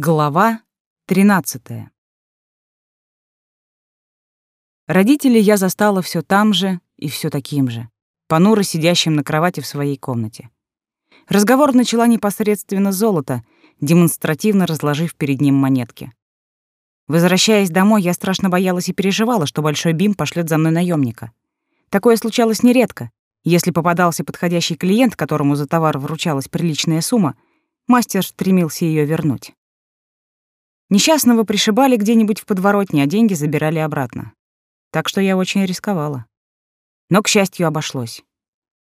Глава 13. Родителей я застала все там же и все таким же, понуро сидящим на кровати в своей комнате. Разговор начала непосредственно золото, демонстративно разложив перед ним монетки. Возвращаясь домой, я страшно боялась и переживала, что Большой Бим пошлет за мной наемника. Такое случалось нередко. Если попадался подходящий клиент, которому за товар вручалась приличная сумма, мастер стремился ее вернуть. Несчастного пришибали где-нибудь в подворотне, а деньги забирали обратно. Так что я очень рисковала. Но, к счастью, обошлось.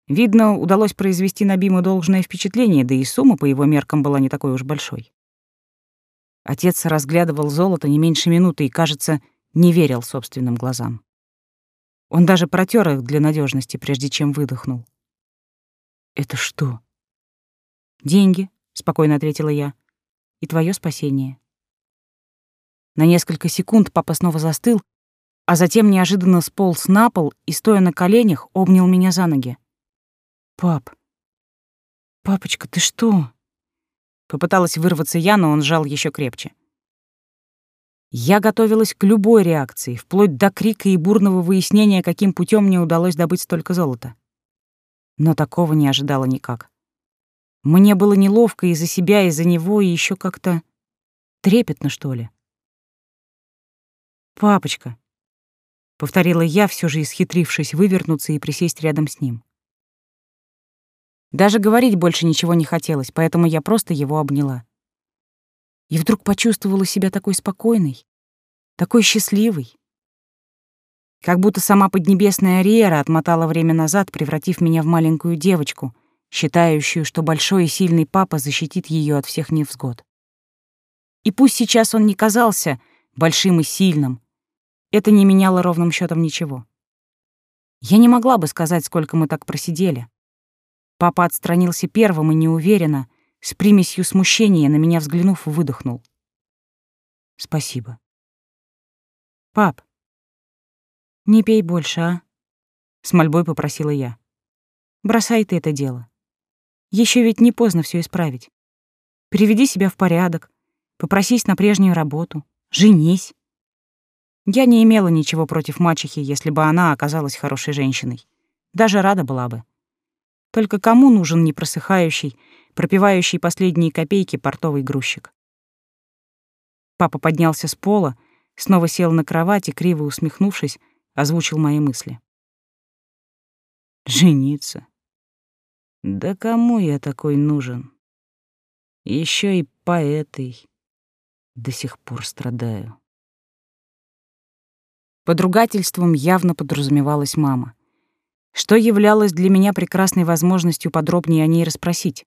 Видно, удалось произвести на Биму должное впечатление, да и сумма по его меркам была не такой уж большой. Отец разглядывал золото не меньше минуты и, кажется, не верил собственным глазам. Он даже протер их для надежности, прежде чем выдохнул. «Это что?» «Деньги», — спокойно ответила я, — «и твое спасение». На несколько секунд папа снова застыл, а затем неожиданно сполз на пол и, стоя на коленях, обнял меня за ноги. «Пап! Папочка, ты что?» Попыталась вырваться я, но он сжал еще крепче. Я готовилась к любой реакции, вплоть до крика и бурного выяснения, каким путем мне удалось добыть столько золота. Но такого не ожидала никак. Мне было неловко из-за себя, из-за него, и еще как-то трепетно, что ли. «Папочка», — повторила я, все же исхитрившись вывернуться и присесть рядом с ним. Даже говорить больше ничего не хотелось, поэтому я просто его обняла. И вдруг почувствовала себя такой спокойной, такой счастливой. Как будто сама поднебесная Риера отмотала время назад, превратив меня в маленькую девочку, считающую, что большой и сильный папа защитит ее от всех невзгод. И пусть сейчас он не казался большим и сильным, это не меняло ровным счетом ничего. Я не могла бы сказать, сколько мы так просидели. Папа отстранился первым и неуверенно, с примесью смущения, на меня взглянув, выдохнул. «Спасибо». «Пап, не пей больше, а?» — с мольбой попросила я. «Бросай ты это дело. Еще ведь не поздно все исправить. Приведи себя в порядок, попросись на прежнюю работу, женись. Я не имела ничего против мачехи, если бы она оказалась хорошей женщиной. Даже рада была бы. Только кому нужен непросыхающий, пропивающий последние копейки портовый грузчик? Папа поднялся с пола, снова сел на кровать и, криво усмехнувшись, озвучил мои мысли. «Жениться? Да кому я такой нужен? Еще и по этой до сих пор страдаю». Под ругательством явно подразумевалась мама, что являлось для меня прекрасной возможностью подробнее о ней расспросить.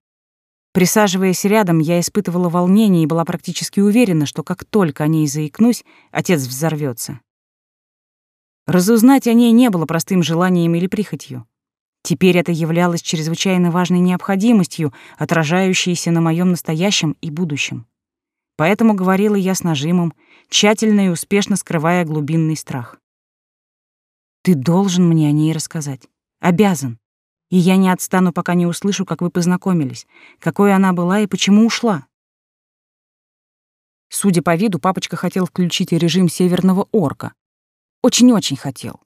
Присаживаясь рядом, я испытывала волнение и была практически уверена, что как только о ней заикнусь, отец взорвется. Разузнать о ней не было простым желанием или прихотью. Теперь это являлось чрезвычайно важной необходимостью, отражающейся на моем настоящем и будущем. Поэтому говорила я с нажимом, тщательно и успешно скрывая глубинный страх. «Ты должен мне о ней рассказать. Обязан. И я не отстану, пока не услышу, как вы познакомились, какой она была и почему ушла». Судя по виду, папочка хотел включить режим северного орка. Очень-очень хотел.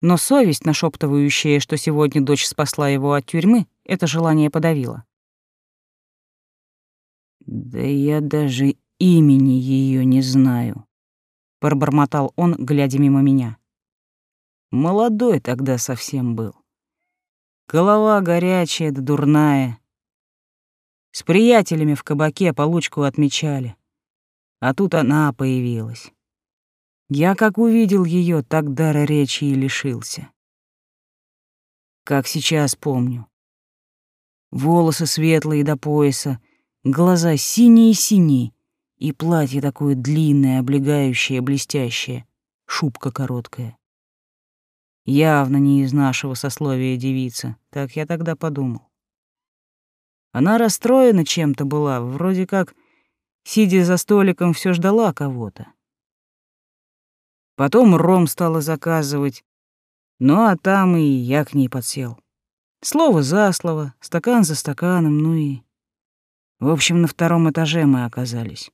Но совесть, нашептывающая, что сегодня дочь спасла его от тюрьмы, это желание подавила. «Да я даже имени ее не знаю», — пробормотал он, глядя мимо меня. Молодой тогда совсем был. Голова горячая да дурная. С приятелями в кабаке получку отмечали. А тут она появилась. Я как увидел ее, так дара речи и лишился. Как сейчас помню. Волосы светлые до пояса, Глаза синие-синие, и платье такое длинное, облегающее, блестящее, шубка короткая. Явно не из нашего сословия девица, так я тогда подумал. Она расстроена чем-то была, вроде как, сидя за столиком, все ждала кого-то. Потом ром стала заказывать, ну а там и я к ней подсел. Слово за слово, стакан за стаканом, ну и... В общем, на втором этаже мы оказались.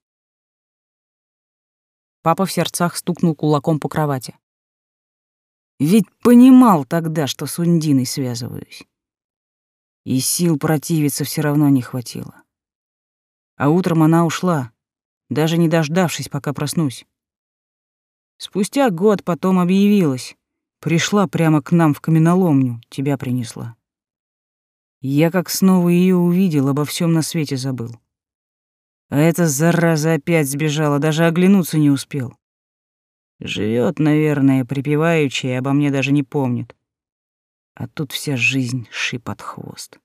Папа в сердцах стукнул кулаком по кровати. Ведь понимал тогда, что с Ундиной связываюсь. И сил противиться все равно не хватило. А утром она ушла, даже не дождавшись, пока проснусь. Спустя год потом объявилась. Пришла прямо к нам в каменоломню, тебя принесла. Я как снова ее увидел, обо всем на свете забыл. А эта зараза опять сбежала, даже оглянуться не успел. Живет, наверное, припеваючи, и обо мне даже не помнит. А тут вся жизнь шип от хвост.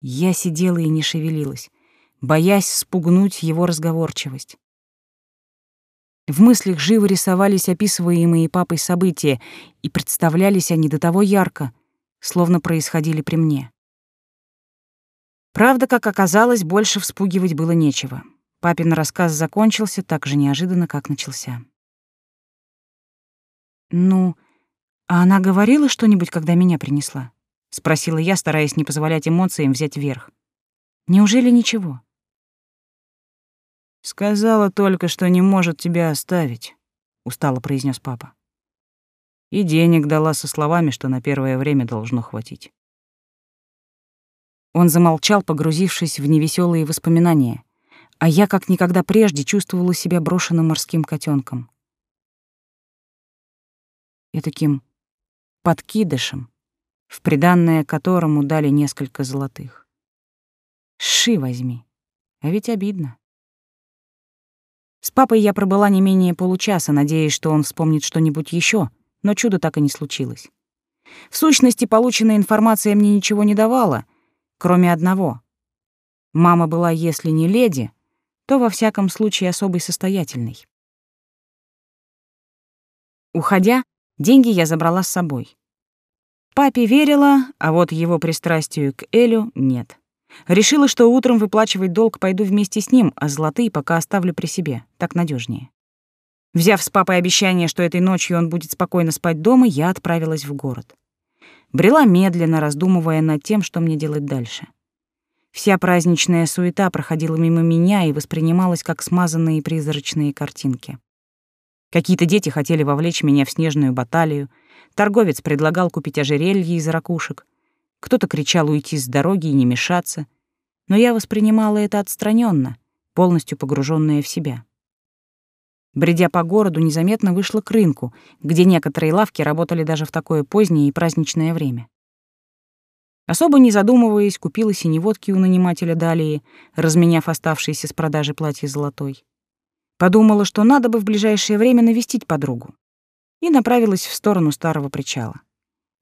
Я сидела и не шевелилась, боясь спугнуть его разговорчивость. В мыслях живо рисовались описываемые папой события, и представлялись они до того ярко, словно происходили при мне. Правда, как оказалось, больше вспугивать было нечего. Папин рассказ закончился так же неожиданно, как начался. «Ну, а она говорила что-нибудь, когда меня принесла?» — спросила я, стараясь не позволять эмоциям взять верх. «Неужели ничего?» «Сказала только, что не может тебя оставить», — устало произнес папа. «И денег дала со словами, что на первое время должно хватить». Он замолчал, погрузившись в невеселые воспоминания, а я как никогда прежде чувствовала себя брошенным морским котенком. И таким подкидышем, в приданное которому дали несколько золотых. Ши возьми, а ведь обидно. С папой я пробыла не менее получаса, надеясь, что он вспомнит что-нибудь еще, но чудо так и не случилось. В сущности, полученная информация мне ничего не давала, кроме одного. Мама была, если не леди, то во всяком случае особой состоятельной. Уходя, деньги я забрала с собой. Папе верила, а вот его пристрастию к Элю нет. Решила, что утром выплачивать долг пойду вместе с ним, а золотые пока оставлю при себе, так надежнее. Взяв с папой обещание, что этой ночью он будет спокойно спать дома, я отправилась в город. Брела медленно, раздумывая над тем, что мне делать дальше. Вся праздничная суета проходила мимо меня и воспринималась как смазанные призрачные картинки. Какие-то дети хотели вовлечь меня в снежную баталию, торговец предлагал купить ожерелье из ракушек, кто-то кричал уйти с дороги и не мешаться, но я воспринимала это отстраненно, полностью погруженная в себя. Бредя по городу, незаметно вышла к рынку, где некоторые лавки работали даже в такое позднее и праздничное время. Особо не задумываясь, купила синеводки у нанимателя Далии, разменяв оставшиеся с продажи платье золотой. Подумала, что надо бы в ближайшее время навестить подругу. И направилась в сторону старого причала.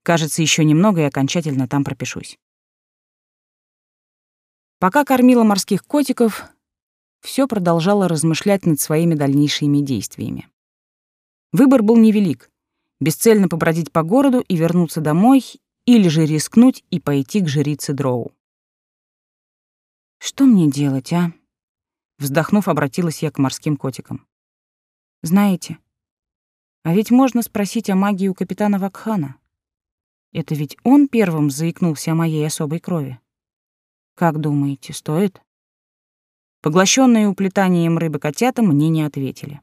Кажется, еще немного и окончательно там пропишусь. Пока кормила морских котиков, все продолжала размышлять над своими дальнейшими действиями. Выбор был невелик — бесцельно побродить по городу и вернуться домой, или же рискнуть и пойти к жрице Дроу. «Что мне делать, а?» Вздохнув, обратилась я к морским котикам. «Знаете, а ведь можно спросить о магии у капитана Вакхана. Это ведь он первым заикнулся о моей особой крови. Как думаете, стоит?» Поглощенные уплетанием рыбы котята мне не ответили.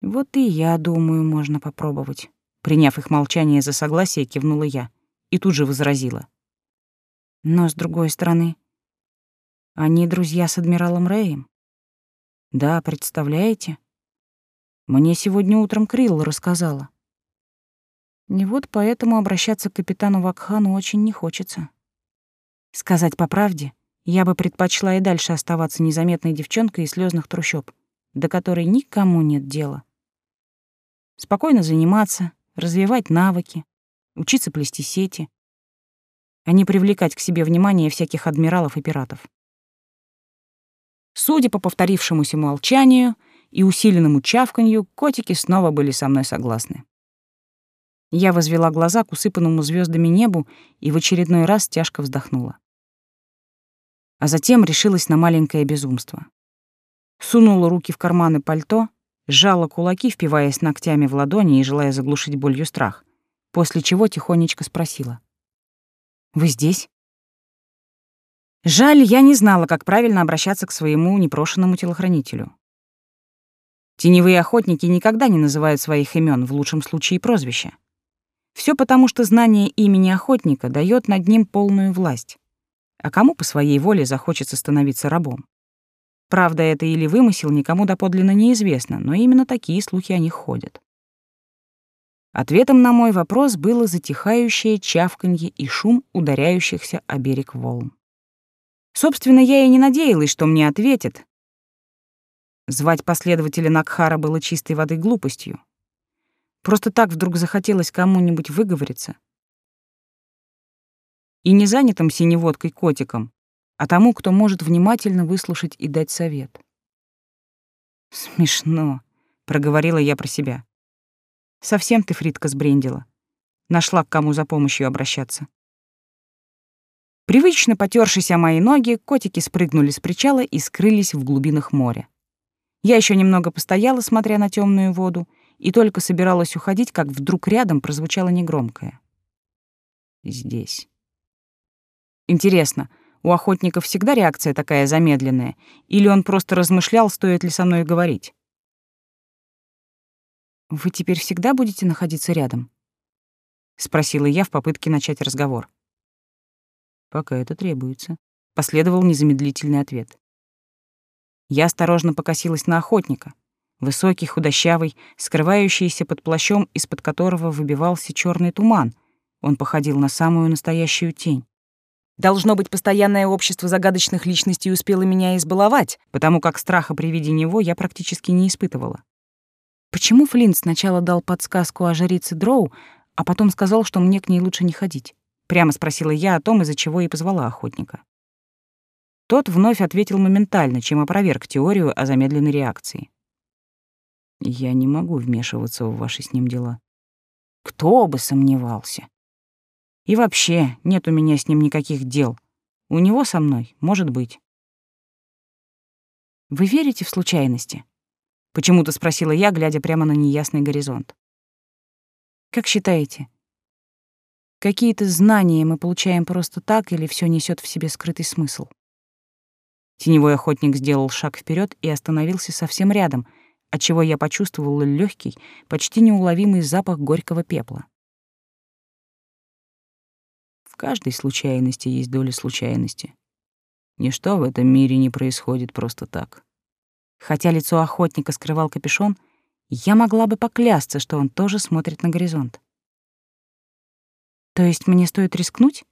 Вот и я думаю, можно попробовать. Приняв их молчание за согласие, кивнула я и тут же возразила. Но с другой стороны, они друзья с адмиралом Рэем. Да, представляете? Мне сегодня утром Крилл рассказала. И вот поэтому обращаться к капитану Вакхану очень не хочется. Сказать по правде, я бы предпочла и дальше оставаться незаметной девчонкой из слезных трущоб, до которой никому нет дела. Спокойно заниматься, развивать навыки, учиться плести сети, а не привлекать к себе внимание всяких адмиралов и пиратов. Судя по повторившемуся молчанию и усиленному чавканью, котики снова были со мной согласны. Я возвела глаза к усыпанному звездами небу и в очередной раз тяжко вздохнула а затем решилась на маленькое безумство. Сунула руки в карманы пальто, сжала кулаки, впиваясь ногтями в ладони и желая заглушить болью страх, после чего тихонечко спросила. «Вы здесь?» Жаль, я не знала, как правильно обращаться к своему непрошенному телохранителю. Теневые охотники никогда не называют своих имен, в лучшем случае прозвища. Все потому, что знание имени охотника дает над ним полную власть. А кому по своей воле захочется становиться рабом? Правда это или вымысел, никому доподлинно неизвестно, но именно такие слухи о них ходят. Ответом на мой вопрос было затихающее чавканье и шум ударяющихся о берег волн. Собственно, я и не надеялась, что мне ответят. Звать последователя Накхара было чистой воды глупостью. Просто так вдруг захотелось кому-нибудь выговориться. И не занятым синеводкой котиком, а тому, кто может внимательно выслушать и дать совет. «Смешно», — проговорила я про себя. «Совсем ты, Фридка, сбрендила. Нашла к кому за помощью обращаться». Привычно потёршись о мои ноги, котики спрыгнули с причала и скрылись в глубинах моря. Я еще немного постояла, смотря на темную воду, и только собиралась уходить, как вдруг рядом прозвучало негромкое. «Здесь». Интересно, у охотника всегда реакция такая замедленная, или он просто размышлял, стоит ли со мной говорить? «Вы теперь всегда будете находиться рядом?» — спросила я в попытке начать разговор. «Пока это требуется», — последовал незамедлительный ответ. Я осторожно покосилась на охотника. Высокий, худощавый, скрывающийся под плащом, из-под которого выбивался черный туман. Он походил на самую настоящую тень. Должно быть, постоянное общество загадочных личностей успело меня избаловать, потому как страха при виде него я практически не испытывала. Почему Флинт сначала дал подсказку о жрице Дроу, а потом сказал, что мне к ней лучше не ходить? Прямо спросила я о том, из-за чего и позвала охотника. Тот вновь ответил моментально, чем опроверг теорию о замедленной реакции. «Я не могу вмешиваться в ваши с ним дела». «Кто бы сомневался?» И вообще, нет у меня с ним никаких дел. У него со мной, может быть. Вы верите в случайности? Почему-то спросила я, глядя прямо на неясный горизонт. Как считаете, какие-то знания мы получаем просто так или все несет в себе скрытый смысл? Теневой охотник сделал шаг вперед и остановился совсем рядом, отчего я почувствовала легкий, почти неуловимый запах горького пепла. Каждой случайности есть доля случайности. Ничто в этом мире не происходит просто так. Хотя лицо охотника скрывал капюшон, я могла бы поклясться, что он тоже смотрит на горизонт. То есть мне стоит рискнуть?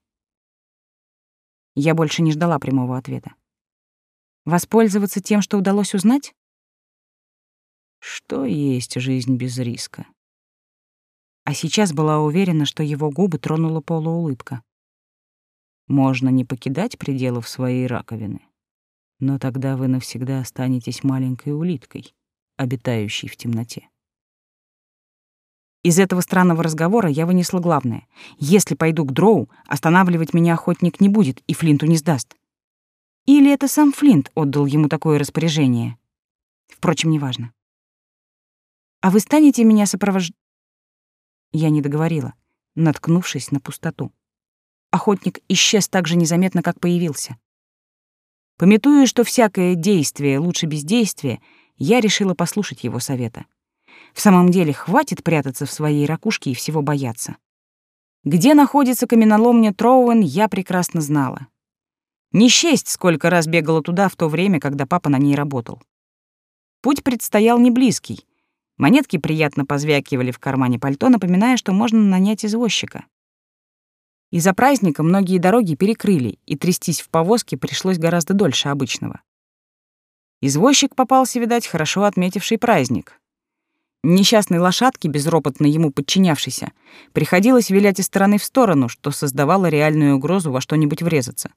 Я больше не ждала прямого ответа. Воспользоваться тем, что удалось узнать? Что есть жизнь без риска? А сейчас была уверена, что его губы тронула полуулыбка. Можно не покидать пределов своей раковины, но тогда вы навсегда останетесь маленькой улиткой, обитающей в темноте. Из этого странного разговора я вынесла главное. Если пойду к Дроу, останавливать меня охотник не будет и Флинту не сдаст. Или это сам Флинт отдал ему такое распоряжение? Впрочем, неважно. «А вы станете меня сопровождать?» Я не договорила, наткнувшись на пустоту охотник исчез так же незаметно, как появился. Пометуя, что всякое действие лучше бездействия, я решила послушать его совета. В самом деле, хватит прятаться в своей ракушке и всего бояться. Где находится каменоломня Троуэн, я прекрасно знала. Не счесть, сколько раз бегала туда в то время, когда папа на ней работал. Путь предстоял не близкий. Монетки приятно позвякивали в кармане пальто, напоминая, что можно нанять извозчика. Из-за праздника многие дороги перекрыли, и трястись в повозке пришлось гораздо дольше обычного. Извозчик попался, видать, хорошо отметивший праздник. Несчастной лошадке, безропотно ему подчинявшейся, приходилось вилять из стороны в сторону, что создавало реальную угрозу во что-нибудь врезаться.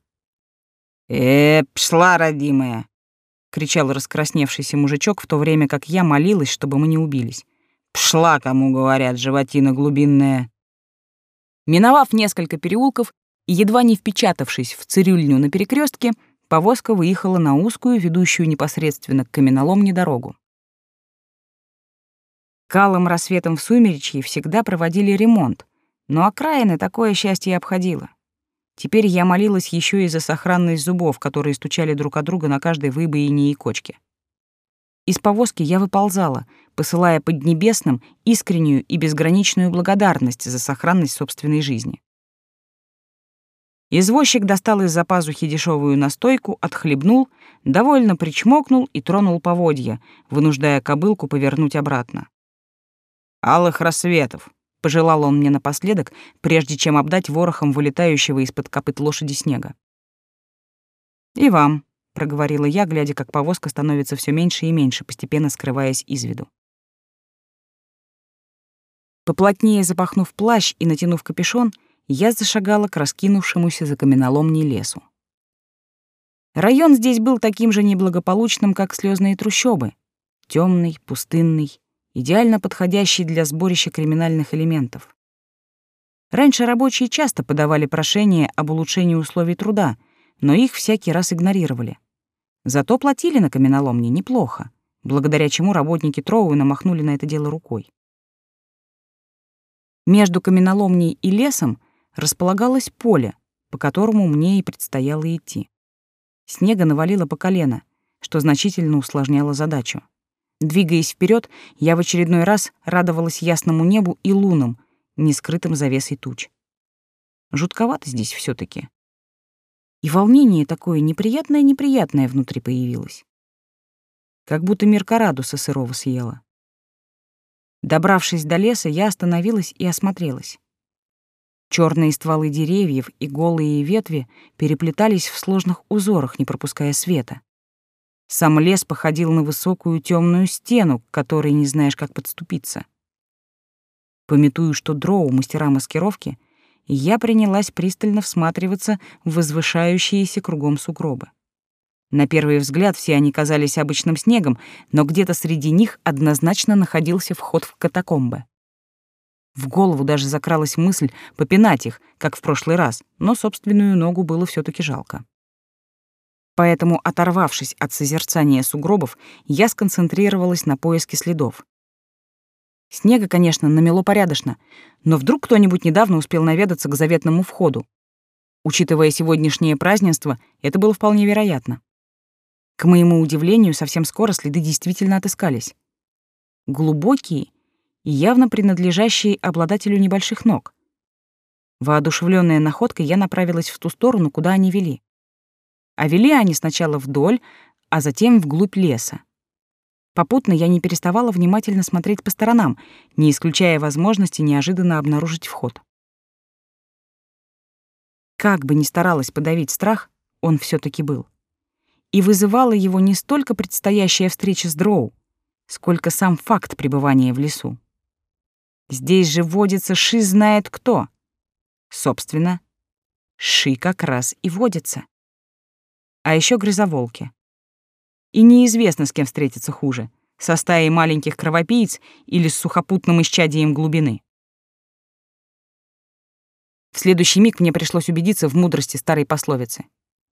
«Э, пшла, родимая!» — кричал раскрасневшийся мужичок, в то время как я молилась, чтобы мы не убились. «Пшла, кому говорят, животина глубинная!» Миновав несколько переулков и едва не впечатавшись в цирюльню на перекрестке, повозка выехала на узкую, ведущую непосредственно к каменоломне дорогу. Калым рассветом в сумеречье всегда проводили ремонт, но окраины такое счастье обходило. Теперь я молилась еще и за сохранность зубов, которые стучали друг от друга на каждой выбоине и кочке. Из повозки я выползала, посылая Поднебесным искреннюю и безграничную благодарность за сохранность собственной жизни. Извозчик достал из-за пазухи дешевую настойку, отхлебнул, довольно причмокнул и тронул поводья, вынуждая кобылку повернуть обратно. «Алых рассветов!» — пожелал он мне напоследок, прежде чем обдать ворохом вылетающего из-под копыт лошади снега. «И вам», — проговорила я, глядя, как повозка становится все меньше и меньше, постепенно скрываясь из виду. Поплотнее запахнув плащ и натянув капюшон, я зашагала к раскинувшемуся за каменоломней лесу. Район здесь был таким же неблагополучным, как слезные трущобы. темный, пустынный, идеально подходящий для сборища криминальных элементов. Раньше рабочие часто подавали прошения об улучшении условий труда, но их всякий раз игнорировали. Зато платили на каменоломне неплохо, благодаря чему работники Троуэна махнули на это дело рукой. Между каменоломней и лесом располагалось поле, по которому мне и предстояло идти. Снега навалило по колено, что значительно усложняло задачу. Двигаясь вперед, я в очередной раз радовалась ясному небу и лунам, не скрытым завесой туч. Жутковато здесь все таки И волнение такое неприятное-неприятное внутри появилось. Как будто Меркарадуса сырого съела. Добравшись до леса, я остановилась и осмотрелась. Черные стволы деревьев и голые ветви переплетались в сложных узорах, не пропуская света. Сам лес походил на высокую темную стену, к которой не знаешь, как подступиться. Пометую, что дроу — мастера маскировки, я принялась пристально всматриваться в возвышающиеся кругом сугробы. На первый взгляд все они казались обычным снегом, но где-то среди них однозначно находился вход в катакомбы. В голову даже закралась мысль попинать их, как в прошлый раз, но собственную ногу было все таки жалко. Поэтому, оторвавшись от созерцания сугробов, я сконцентрировалась на поиске следов. Снега, конечно, намело порядочно, но вдруг кто-нибудь недавно успел наведаться к заветному входу. Учитывая сегодняшнее празднество, это было вполне вероятно. К моему удивлению, совсем скоро следы действительно отыскались. Глубокие и явно принадлежащие обладателю небольших ног. Воодушевленная находкой, я направилась в ту сторону, куда они вели. А вели они сначала вдоль, а затем вглубь леса. Попутно я не переставала внимательно смотреть по сторонам, не исключая возможности неожиданно обнаружить вход. Как бы ни старалась подавить страх, он все таки был. И вызывала его не столько предстоящая встреча с Дроу, сколько сам факт пребывания в лесу. Здесь же водится ши знает кто. Собственно, ши как раз и водится. А еще грызоволки. И неизвестно, с кем встретиться хуже — со стаей маленьких кровопийц или с сухопутным исчадием глубины. В следующий миг мне пришлось убедиться в мудрости старой пословицы.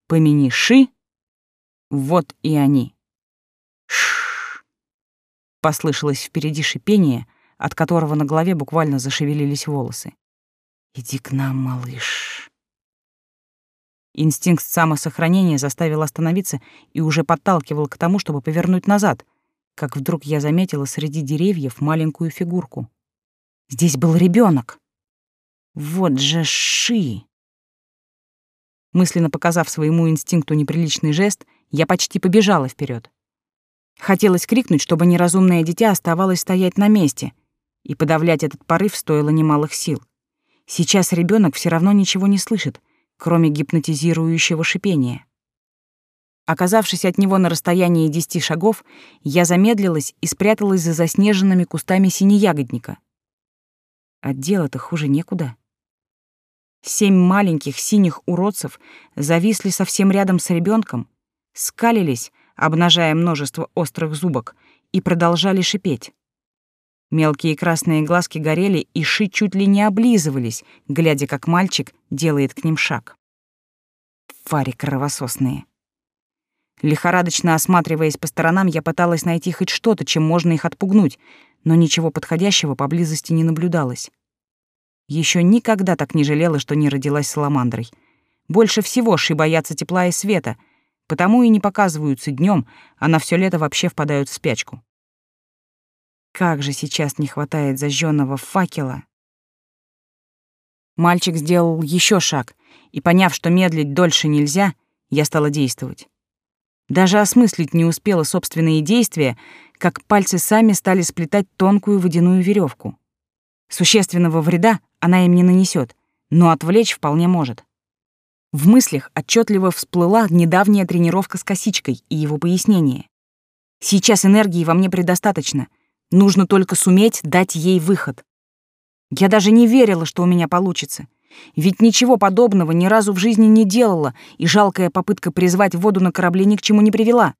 «Помяни ши, вот и они». Ш. Послышалось впереди шипение — от которого на голове буквально зашевелились волосы. «Иди к нам, малыш». Инстинкт самосохранения заставил остановиться и уже подталкивал к тому, чтобы повернуть назад, как вдруг я заметила среди деревьев маленькую фигурку. Здесь был ребенок. Вот же ши! Мысленно показав своему инстинкту неприличный жест, я почти побежала вперед. Хотелось крикнуть, чтобы неразумное дитя оставалось стоять на месте, и подавлять этот порыв стоило немалых сил. Сейчас ребенок все равно ничего не слышит, кроме гипнотизирующего шипения. Оказавшись от него на расстоянии десяти шагов, я замедлилась и спряталась за заснеженными кустами синеягодника. А дело-то хуже некуда. Семь маленьких синих уродцев зависли совсем рядом с ребенком, скалились, обнажая множество острых зубок, и продолжали шипеть. Мелкие красные глазки горели, и ши чуть ли не облизывались, глядя, как мальчик делает к ним шаг. Фари кровососные. Лихорадочно осматриваясь по сторонам, я пыталась найти хоть что-то, чем можно их отпугнуть, но ничего подходящего поблизости не наблюдалось. Еще никогда так не жалела, что не родилась саламандрой. Больше всего ши боятся тепла и света, потому и не показываются днем, а на все лето вообще впадают в спячку. Как же сейчас не хватает зажженного факела. Мальчик сделал еще шаг, и, поняв, что медлить дольше нельзя, я стала действовать. Даже осмыслить не успела собственные действия, как пальцы сами стали сплетать тонкую водяную веревку. Существенного вреда она им не нанесет, но отвлечь вполне может. В мыслях отчетливо всплыла недавняя тренировка с косичкой и его пояснение. Сейчас энергии во мне предостаточно — Нужно только суметь дать ей выход. Я даже не верила, что у меня получится. Ведь ничего подобного ни разу в жизни не делала, и жалкая попытка призвать воду на корабле ни к чему не привела.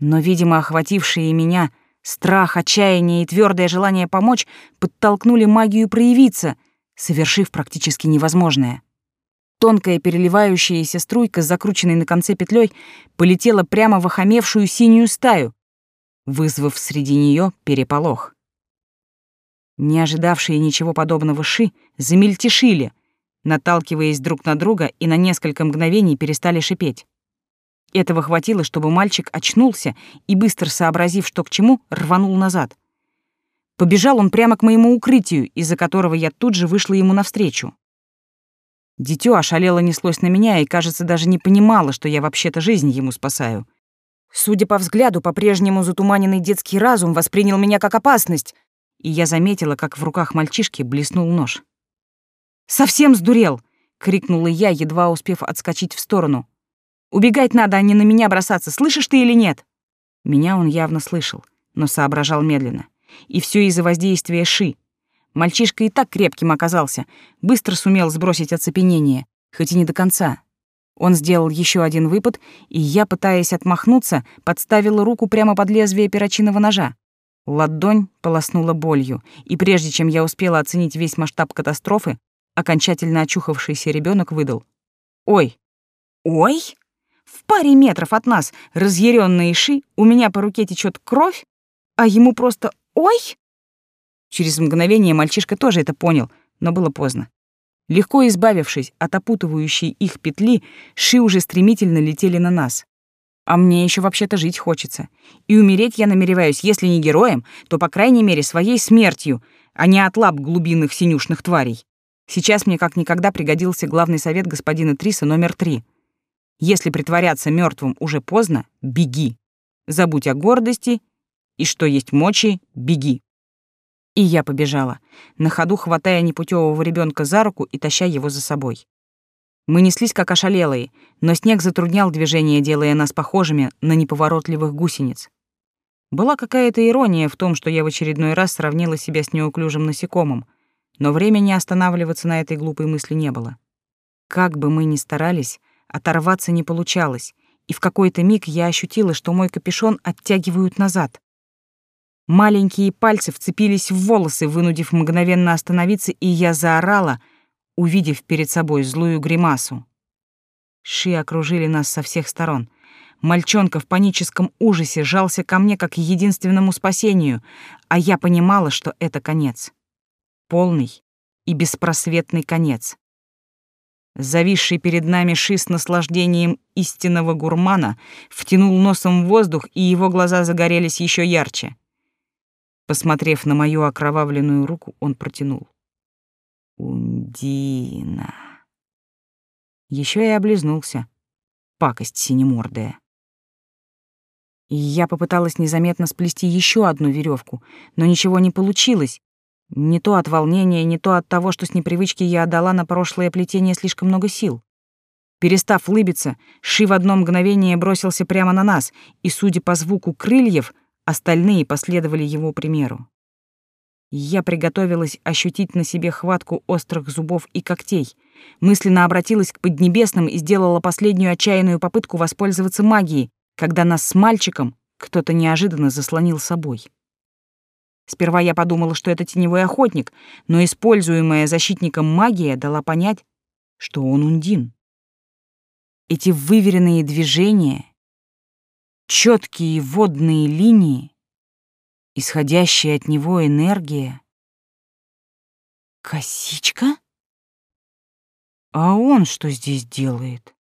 Но, видимо, охватившие меня страх, отчаяние и твердое желание помочь подтолкнули магию проявиться, совершив практически невозможное. Тонкая переливающаяся струйка с закрученной на конце петлей полетела прямо в охамевшую синюю стаю, вызвав среди нее переполох. Не ожидавшие ничего подобного ши замельтешили, наталкиваясь друг на друга и на несколько мгновений перестали шипеть. Этого хватило, чтобы мальчик очнулся и, быстро сообразив, что к чему, рванул назад. Побежал он прямо к моему укрытию, из-за которого я тут же вышла ему навстречу. Дитё ошалело неслось на меня и, кажется, даже не понимало, что я вообще-то жизнь ему спасаю. Судя по взгляду, по-прежнему затуманенный детский разум воспринял меня как опасность, и я заметила, как в руках мальчишки блеснул нож. «Совсем сдурел!» — крикнула я, едва успев отскочить в сторону. «Убегать надо, а не на меня бросаться, слышишь ты или нет?» Меня он явно слышал, но соображал медленно. И все из-за воздействия Ши. Мальчишка и так крепким оказался, быстро сумел сбросить оцепенение, хоть и не до конца. Он сделал еще один выпад, и я, пытаясь отмахнуться, подставила руку прямо под лезвие перочинного ножа. Ладонь полоснула болью, и прежде чем я успела оценить весь масштаб катастрофы, окончательно очухавшийся ребенок выдал. «Ой! Ой! В паре метров от нас, разъярённые ши, у меня по руке течет кровь, а ему просто «Ой!» Через мгновение мальчишка тоже это понял, но было поздно. Легко избавившись от опутывающей их петли, ши уже стремительно летели на нас. А мне еще вообще-то жить хочется. И умереть я намереваюсь, если не героем, то, по крайней мере, своей смертью, а не от лап глубинных синюшных тварей. Сейчас мне как никогда пригодился главный совет господина Триса номер три. Если притворяться мертвым уже поздно, беги. Забудь о гордости и что есть мочи, беги. И я побежала, на ходу хватая непутевого ребенка за руку и таща его за собой. Мы неслись как ошалелые, но снег затруднял движение, делая нас похожими на неповоротливых гусениц. Была какая-то ирония в том, что я в очередной раз сравнила себя с неуклюжим насекомым, но времени останавливаться на этой глупой мысли не было. Как бы мы ни старались, оторваться не получалось, и в какой-то миг я ощутила, что мой капюшон оттягивают назад. Маленькие пальцы вцепились в волосы, вынудив мгновенно остановиться, и я заорала, увидев перед собой злую гримасу. Ши окружили нас со всех сторон. Мальчонка в паническом ужасе жался ко мне как единственному спасению, а я понимала, что это конец. Полный и беспросветный конец. Зависший перед нами Ши с наслаждением истинного гурмана втянул носом в воздух, и его глаза загорелись еще ярче. Посмотрев на мою окровавленную руку, он протянул. «Ундина». Еще и облизнулся. Пакость синемордая. И я попыталась незаметно сплести еще одну веревку, но ничего не получилось. Не то от волнения, не то от того, что с непривычки я отдала на прошлое плетение слишком много сил. Перестав лыбиться, Ши в одно мгновение бросился прямо на нас, и, судя по звуку крыльев, Остальные последовали его примеру. Я приготовилась ощутить на себе хватку острых зубов и когтей. Мысленно обратилась к Поднебесным и сделала последнюю отчаянную попытку воспользоваться магией, когда нас с мальчиком кто-то неожиданно заслонил собой. Сперва я подумала, что это теневой охотник, но используемая защитником магия дала понять, что он Ундин. Эти выверенные движения четкие водные линии, исходящая от него энергия. Косичка? А он что здесь делает?